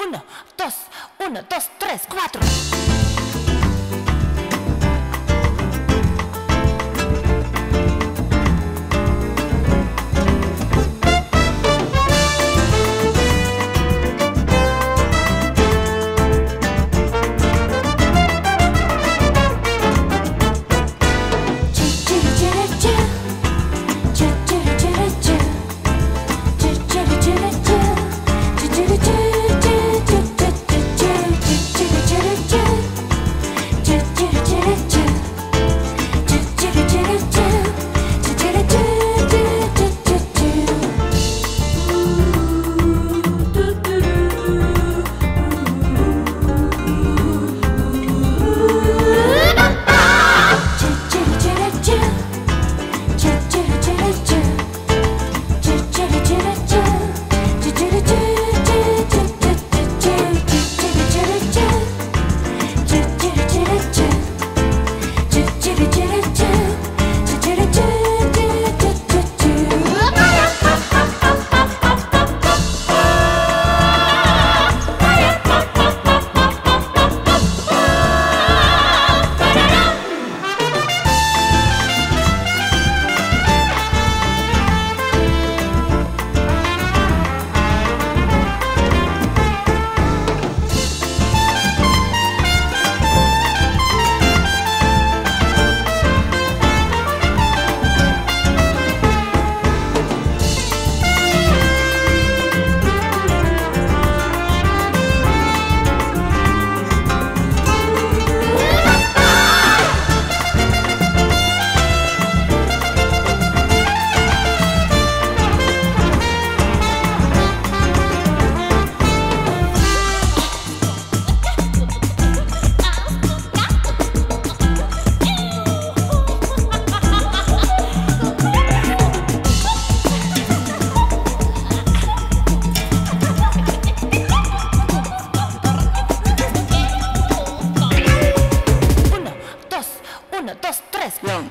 1, 2, 1, 2, 3, 4. dos, tres, one.